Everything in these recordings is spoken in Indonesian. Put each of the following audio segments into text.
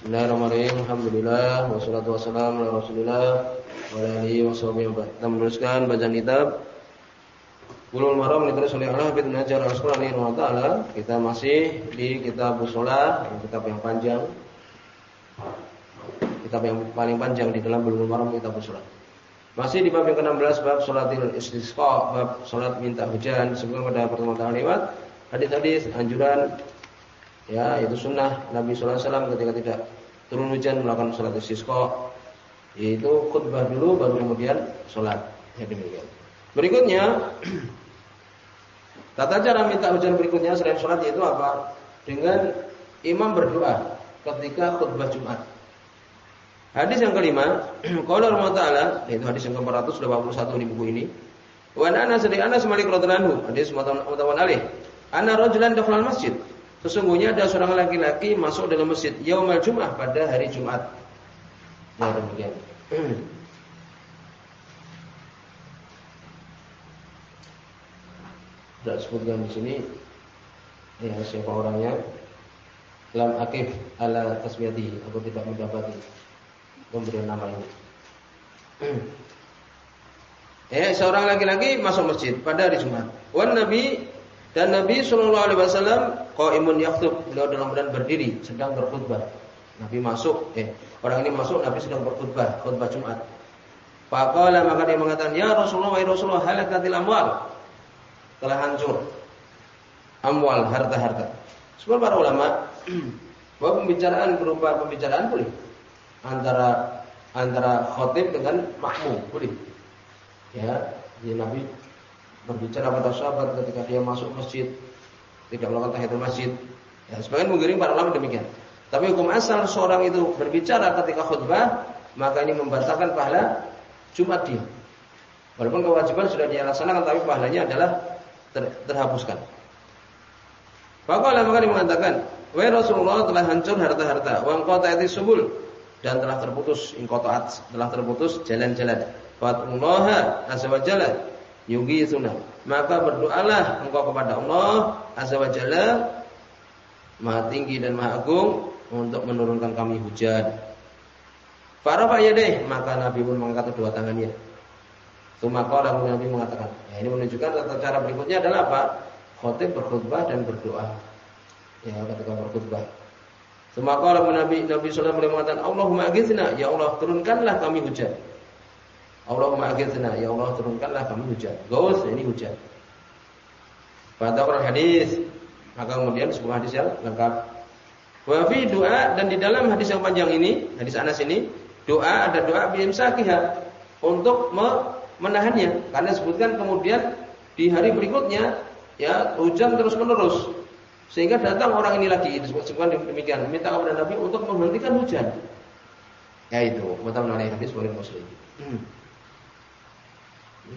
Bismillahirrahmanirrahim. Alhamdulillah wassalatu wassalamu ala Rasulillah wa ala alihi washabihi wa Kita meneruskan bacaan kitab Bulughul Maram ditulis oleh Allah bin Najar Al-Asqalani taala. Kita masih di kitab Shalah, kitab yang panjang. Kitab yang paling panjang di dalam Bulughul Maram kitab Shalah. Masih di bab yang ke-16 bab salatil istisqa, bab salat minta hujan sebelum pada pertemuan lewat hadis-hadis anjuran Ya, itu sunnah Nabi Sallallahu Alaihi Wasallam ketika tidak turun hujan melakukan sholat istisqa. Yaitu khutbah dulu baru kemudian sholat. Ya demikian. Berikutnya tata cara minta hujan berikutnya selain sholat yaitu apa? Dengan imam berdoa ketika khutbah Jumat. Hadis yang kelima, qala Allah Ta'ala, yaitu hadis yang ke-421 di buku ini. Wa ana sadi Anas Malik radhiyallahu anhu, hadis mutawan alih. Ana rajulan dakhala masjid Sesungguhnya ada seorang laki-laki masuk dalam masjid Yaumal Jum'ah pada hari Jumat. Ya demikian. Tidak sebutkan di sini ya siapa orangnya lam akif ala tasmiyati aku tidak mendapati pemberian nama ini. Ya, seorang laki-laki masuk masjid pada hari Jumat. Wan Nabi dan Nabi Shallallahu Alaihi Wasallam imun yaktub beliau dalam keadaan berdiri sedang berkhutbah. Nabi masuk, eh orang ini masuk, Nabi sedang berkhutbah, khutbah Jumat. Faqala maka dia mengatakan, "Ya Rasulullah, ya Rasulullah, halakatil amwal." Telah hancur amwal, harta-harta. Sebab para ulama bahwa pembicaraan berupa pembicaraan boleh antara antara khotib dengan makmum boleh. Ya, jadi Nabi berbicara pada sahabat ketika dia masuk masjid tidak melakukan tahiyatul masjid. Ya, sebagian mengiring para ulama demikian. Tapi hukum asal seorang itu berbicara ketika khutbah, maka ini membatalkan pahala Jumat dia. Walaupun kewajiban sudah dia laksanakan, tapi pahalanya adalah ter terhapuskan. Maka dia mengatakan, "Wa Rasulullah telah hancur harta-harta, wa qata'ati subul." Dan telah terputus ingqata'at, telah terputus jalan-jalan. Fatullaha azza wa jalla sunnah. Maka berdoalah engkau kepada Allah Azza wa Jalla Maha tinggi dan maha agung untuk menurunkan kami hujan. Para deh, maka Nabi pun mengangkat kedua tangannya. Sumaka orang Nabi mengatakan, ya ini menunjukkan tata cara berikutnya adalah apa? Khotib berkhutbah dan berdoa. Ya ketika berkhutbah. Orang Nabi Nabi Sallallahu Alaihi mengatakan, Allahumma ya Allah turunkanlah kami hujan. Allahumma aghithna ya Allah turunkanlah kami hujan. Gaus ini hujan. Pada Quran hadis maka kemudian sebuah hadis yang lengkap. Wa fi doa dan di dalam hadis yang panjang ini, hadis Anas ini, doa ada doa bimsakiha untuk menahannya. Karena sebutkan kemudian di hari berikutnya ya hujan terus menerus sehingga datang orang ini lagi disebutkan demikian minta kepada Nabi untuk menghentikan hujan. Ya itu, mutamana hadis boleh muslim.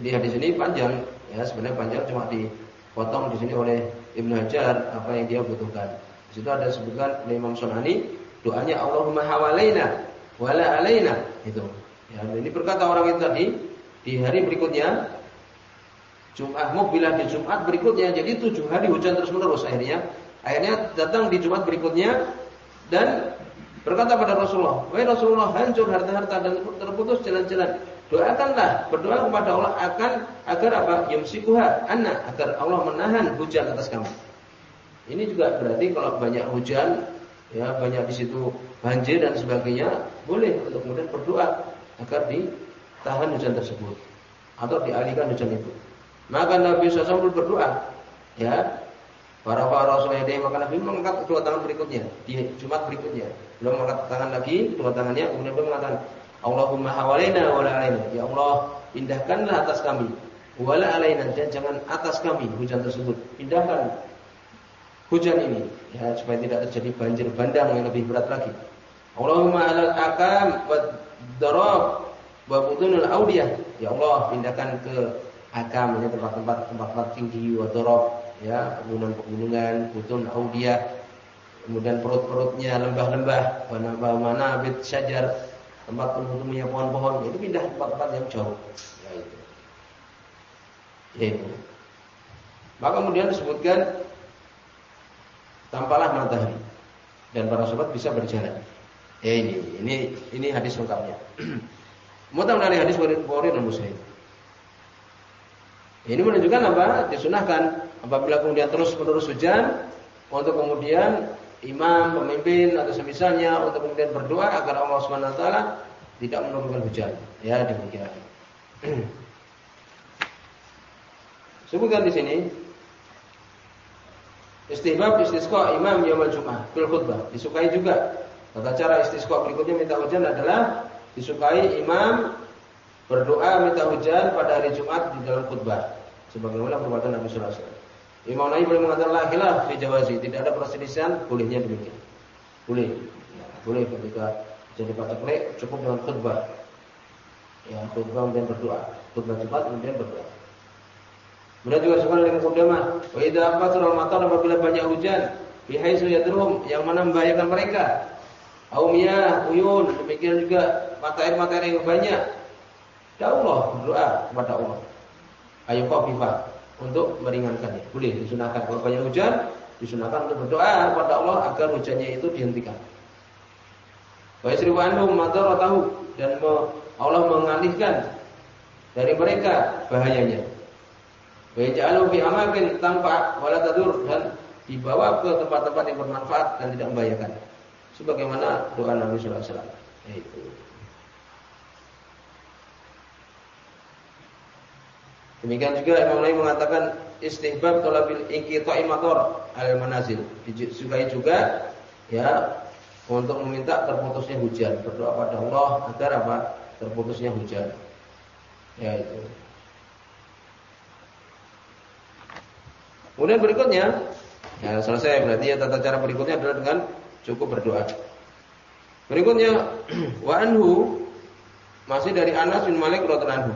Di hadis ini panjang, ya sebenarnya panjang cuma dipotong di sini oleh Ibnu Hajar apa yang dia butuhkan. Di situ ada sebutkan oleh Imam Sunani doanya Allahumma hawalaina wala alaina itu. Ya, ini berkata orang itu tadi di hari berikutnya Jumat bila di Jumat berikutnya jadi tujuh hari hujan terus menerus akhirnya akhirnya datang di Jumat berikutnya dan berkata pada Rasulullah, "Wahai Rasulullah, hancur harta-harta dan terputus jalan-jalan." Doakanlah, berdoa kepada Allah akan agar apa? Yumsikuha anna, agar Allah menahan hujan atas kamu. Ini juga berarti kalau banyak hujan, ya banyak di situ banjir dan sebagainya, boleh untuk kemudian berdoa agar ditahan hujan tersebut atau dialihkan hujan itu. Maka Nabi SAW berdoa, ya para para Rasulullah maka Nabi mengangkat kedua tangan berikutnya di Jumat berikutnya. Belum mengangkat tangan lagi, kedua tangannya kemudian beliau mengatakan Allahumma hawalaina wa la alaina. Ya Allah, pindahkanlah atas kami. Wa la alaina dan jangan atas kami hujan tersebut. Pindahkan hujan ini ya supaya tidak terjadi banjir bandang yang lebih berat lagi. Allahumma alal akam wa darab wa butunul audiyah. Ya Allah, pindahkan ke akam ini tempat-tempat tempat-tempat tinggi wa darab ya, pegunungan-pegunungan, butun audiyah. Kemudian perut-perutnya lembah-lembah, mana-mana bit syajar tempat penghubungnya pohon-pohon itu pindah tempat-tempat yang jauh ya itu ya itu maka kemudian disebutkan tampalah matahari dan para sahabat bisa berjalan Ya ini, ini ini hadis lengkapnya. Mutam dari hadis Bukhari dan Muslim. Ini menunjukkan apa? Disunahkan apabila kemudian terus menerus hujan untuk kemudian imam, pemimpin atau semisalnya untuk kemudian berdoa agar Allah Subhanahu wa taala tidak menurunkan hujan. Ya, demikian. Sebutkan di sini Istihbab istisqa imam yaumul Jumat fil khutbah. Disukai juga. Tata cara istisqa berikutnya minta hujan adalah disukai imam berdoa minta hujan pada hari Jumat di dalam khutbah. Sebagaimana perbuatan Nabi sallallahu. Imam Nawawi boleh mengatakan la khilaf fi jawazi, tidak ada perselisihan bolehnya demikian. Boleh. Ya, boleh ketika jadi patek cukup dengan khutbah. Ya, khutbah kemudian berdoa. Khutbah Jumat kemudian berdoa. Kemudian juga sekolah dengan kudama. Wa idza afatul matar apabila banyak hujan, bihaitsu yadrum yang mana membahayakan mereka. Aumiyah, uyun, demikian juga mata air mata air yang banyak. Ya Allah berdoa kepada Allah. Ayo khafifa untuk meringankannya. Boleh disunahkan kalau banyak hujan, disunahkan untuk berdoa kepada Allah agar hujannya itu dihentikan. Wa yasrifu anhum tahu dan Allah mengalihkan dari mereka bahayanya. Wa yaj'alu fi amakin tanpa wala tadur dan dibawa ke tempat-tempat yang bermanfaat dan tidak membahayakan. Sebagaimana doa Nabi sallallahu alaihi wasallam. Itu. Demikian juga Imam Nawawi mengatakan istihbab talabil inqita'i matar al manazil. Disukai juga ya untuk meminta terputusnya hujan, berdoa pada Allah agar apa? terputusnya hujan. Ya itu. Kemudian berikutnya, ya selesai berarti ya tata cara berikutnya adalah dengan cukup berdoa. Berikutnya wa anhu masih dari Anas bin Malik radhiyallahu anhu.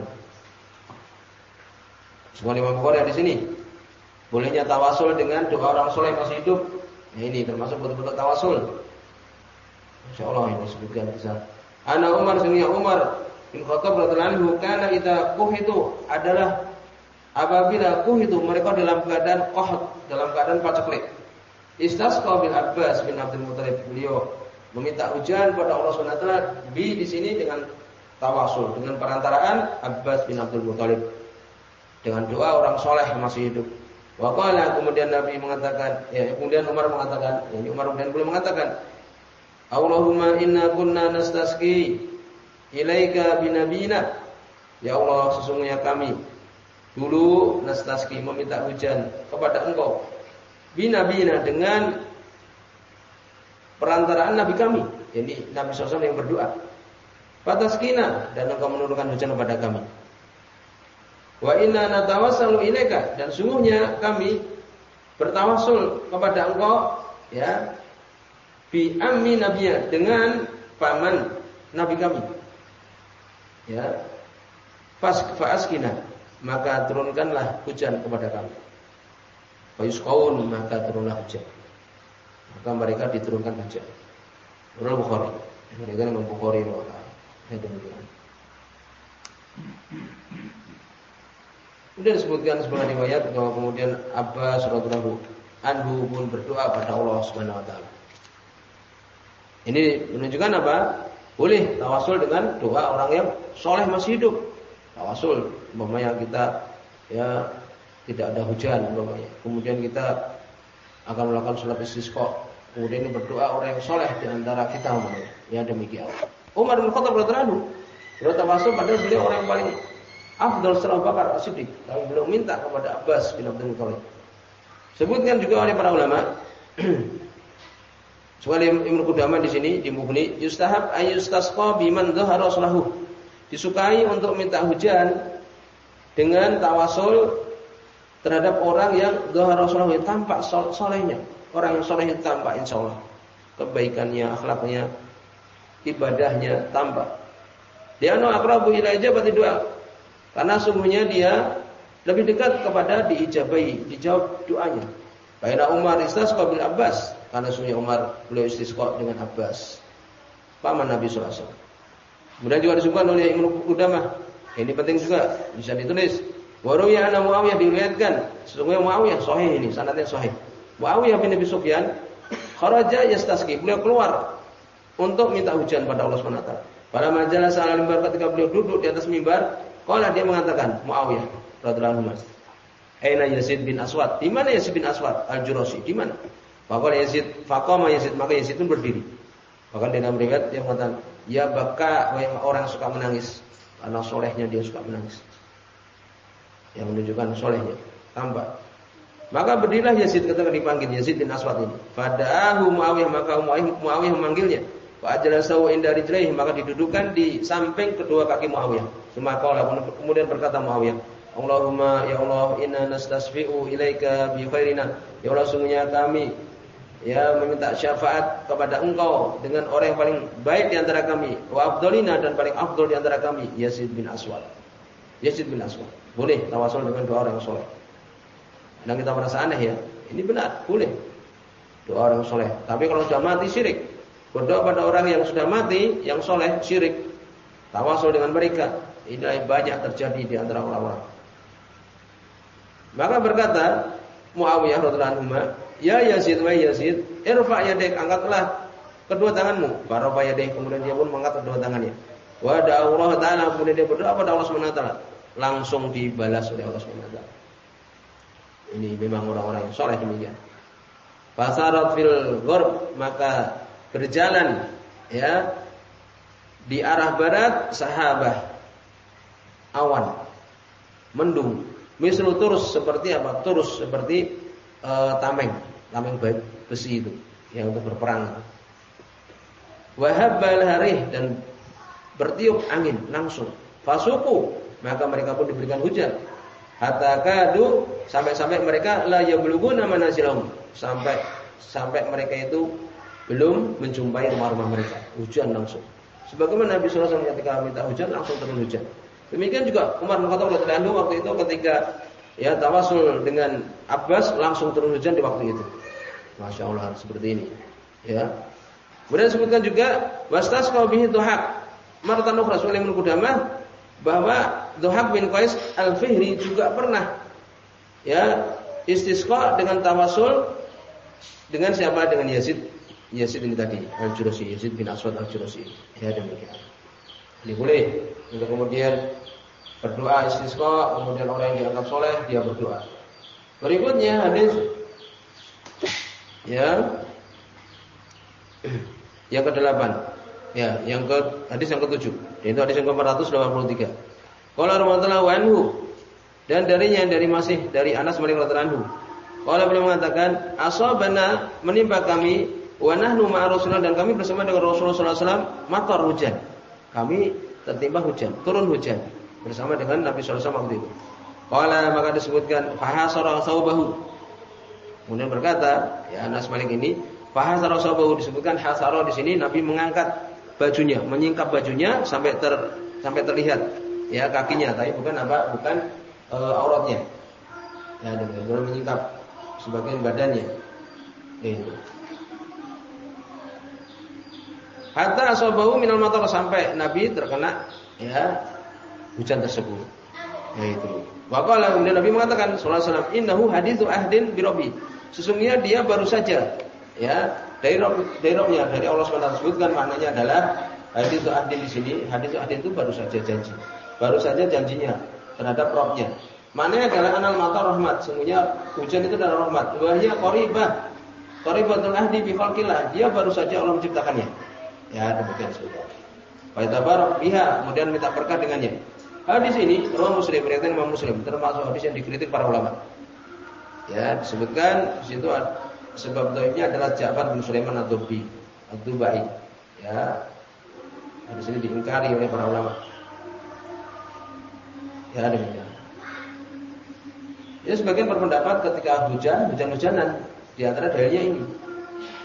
Semua Imam Bukhari di sini. Bolehnya tawasul dengan doa orang soleh masih hidup. Ya, ini termasuk betul-betul tawasul. Insya Allah ini disebutkan bisa. Ana Umar sunnah Umar bin Khattab radhiyallahu anhu kana idza itu adalah Apabila kuh itu mereka dalam keadaan qahd, dalam keadaan paceklik. Istasqa bil Abbas bin Abdul Muthalib beliau meminta hujan pada Allah Subhanahu wa taala di sini dengan tawasul dengan perantaraan Abbas bin Abdul Muthalib dengan doa orang soleh masih hidup. Waqala kemudian Nabi mengatakan, ya kemudian Umar mengatakan, ya Umar kemudian beliau mengatakan, Allahumma inna kunna nastasqi ilaika binabina. Ya Allah, sesungguhnya kami Dulu nastaski meminta hujan kepada engkau. Bina-bina dengan perantaraan Nabi kami. Jadi Nabi SAW yang berdoa. Fataskina dan engkau menurunkan hujan kepada kami. Wa inna natawassalu ilaika dan sungguhnya kami bertawasul kepada engkau ya bi ammi nabiyya dengan paman nabi kami. Ya. Fas faaskina maka turunkanlah hujan kepada kami. Fayusqaun maka turunlah hujan. Maka mereka diturunkan hujan. Menurut Bukhari. Mereka Bukhari Ya demikian. Kemudian disebutkan sebagai riwayat bahwa kemudian Abbas radhiyallahu anhu pun berdoa pada Allah Subhanahu wa taala. Ini menunjukkan apa? Boleh tawasul dengan doa orang yang soleh masih hidup. Tawasul umpamanya kita ya tidak ada hujan umpamanya. Kemudian kita akan melakukan sholat istisqa. Kemudian ini berdoa orang yang soleh di antara kita umpamanya. Ya demikian. Umar bin Khattab radhiyallahu anhu tawasul padahal beliau orang yang paling afdal setelah Bakar As-Siddiq tapi beliau minta kepada Abbas bin Abdul Muthalib sebutkan juga oleh para ulama Soal Ibnu Qudamah di sini di Mughni yustahab ayustasqa biman dhahara salahu disukai untuk minta hujan dengan tawasul terhadap orang yang Rasulullah yang tampak solehnya. Orang yang soleh yang tampak insya Allah. Kebaikannya, akhlaknya, ibadahnya tampak. Dia no akrabu ila ijabati doa. Karena sungguhnya dia lebih dekat kepada diijabai, dijawab doanya. Baina Umar istisqa bil Abbas. Karena sungguhnya Umar beliau istisqa dengan Abbas. Paman Nabi sallallahu alaihi. Kemudian juga disebutkan oleh Ibnu Qudamah. Ini penting juga bisa ditulis. Waruya ana Muawiyah diriwayatkan, sesungguhnya Muawiyah sahih ini, sanadnya sahih. Muawiyah bin Abi Sufyan kharaja yastasqi. Beliau keluar untuk minta hujan pada Allah SWT. Pada majalah salah mimbar ketika beliau duduk di atas mimbar, kalau dia mengatakan Muawiyah radhiyallahu anhu. Aina Yazid bin Aswad? Di mana Yazid bin Aswad? Al-Jurasi. Di mana? Maka Yazid, faqama Yazid, maka Yazid pun berdiri. Bahkan dalam riwayat dia mengatakan, "Ya baka orang suka menangis." Karena solehnya dia suka menangis. Yang menunjukkan solehnya. Tambah. Maka berdirilah Yazid ketika dipanggil Yazid bin Aswad ini. Fada'ahu Muawiyah maka Muawiyah memanggilnya. Wa ajlasahu inda rijlaihi maka didudukan di samping kedua kaki Muawiyah. Semaka kemudian berkata Muawiyah, Allahumma ya Allah inna nastasfi'u ilaika bi khairina. Ya Allah sungguhnya kami ya meminta syafaat kepada engkau dengan orang yang paling baik di antara kami wa afdalina dan paling afdal di antara kami Yazid bin Aswad. Yazid bin Aswad. Boleh tawasul dengan dua orang soleh. Dan kita merasa aneh ya. Ini benar, boleh. Dua orang soleh. Tapi kalau sudah mati syirik. Berdoa pada orang yang sudah mati, yang soleh, syirik. Tawasul dengan mereka. Ini banyak terjadi di antara orang-orang. Maka berkata Muawiyah radhiyallahu anhu, "Ya Yazid wa Yazid, irfa yadik, angkatlah kedua tanganmu." Farafa yadik, kemudian dia pun mengangkat kedua tangannya. Wa Allah taala, kemudian dia berdoa pada Allah taala. Langsung dibalas oleh Allah taala. Ini memang orang-orang yang soleh demikian. Fasarat fil ghorb maka berjalan ya di arah barat sahabah. Awan. Mendung. Mislu turus seperti apa? Turus seperti uh, tameng. Tameng besi itu yang untuk berperang. Wahabbal harih dan bertiup angin langsung. Fasuku. Maka mereka pun diberikan hujan. Hatta kadu sampai-sampai mereka la yabluguna manazilahum sampai sampai mereka itu belum menjumpai rumah-rumah mereka. Hujan langsung sebagaimana Nabi sallallahu alaihi ketika minta hujan langsung turun hujan. Demikian juga Umar bin Khattab waktu itu ketika ya tawasul dengan Abbas langsung turun hujan di waktu itu. Masya Allah seperti ini. Ya. Kemudian disebutkan juga wastasqa bihi tuhak maratan ukhra Sulaiman Qudamah bahwa Dhuhab bin Qais Al-Fihri juga pernah ya istisqa dengan tawasul dengan siapa? Dengan Yazid Yazid ini tadi Al-Jurasi Yazid bin Aswad Al-Jurasi ya demikian. Ini boleh untuk kemudian berdoa istisqa kemudian orang yang dianggap soleh dia berdoa. Berikutnya hadis. Ya. Yang ke-8 Ya, yang ke hadis yang ketujuh. Itu hadis yang ke-483. Qala radhiyallahu anhu. Dan darinya dari masih dari Anas Malik radhiyallahu anhu. Qala beliau mengatakan, "Asabana menimpa kami wa nahnu ma'a dan kami bersama dengan Rasulullah sallallahu alaihi matar hujan. Kami tertimpa hujan, turun hujan bersama dengan Nabi sallallahu waktu itu. Qala maka disebutkan fahasara saubahu. Kemudian berkata, ya Anas Malik ini fahasara saubahu disebutkan hasara di sini Nabi mengangkat bajunya, menyingkap bajunya sampai ter sampai terlihat ya kakinya, tapi bukan apa? Bukan e, auratnya. Ya, dengan menyingkap sebagian badannya. Itu. Hatta asabahu minal matar sampai Nabi terkena ya hujan tersebut. Ya itu. Waqala kemudian Nabi mengatakan sallallahu alaihi wasallam innahu haditsu ahdin bi Sesungguhnya dia baru saja ya dari rob, dari robnya dari Allah SWT sebutkan maknanya adalah hadis adil di sini hadis adil itu baru saja janji baru saja janjinya terhadap robnya maknanya adalah anal mata rahmat semuanya hujan itu adalah rahmat. Wahya koribah qoribatul ahdi bi dia baru saja Allah menciptakannya ya demikian saudara Faidabar biha kemudian minta berkah dengannya hadis ini Imam Muslim riwayat Imam Muslim termasuk hadis yang dikritik para ulama ya disebutkan di situ sebab dhaifnya adalah Ja'far bin Sulaiman ad-Dubi, ad-Dubai. Ya. Hadis ini diingkari oleh para ulama. Ya demikian. Ya sebagian berpendapat ketika hujan, hujan-hujanan di antara dalilnya ini.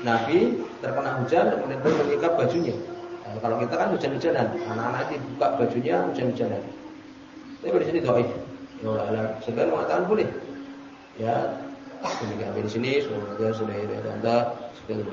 Nabi terkena hujan kemudian pun menyingkap bajunya. Nah, kalau kita kan hujan-hujanan, anak-anak itu buka bajunya hujan-hujanan. Tapi di sini dhaif. Ya Allah, sebagian mengatakan boleh. Ya, Demikian di sini semoga sudah ada anda sekali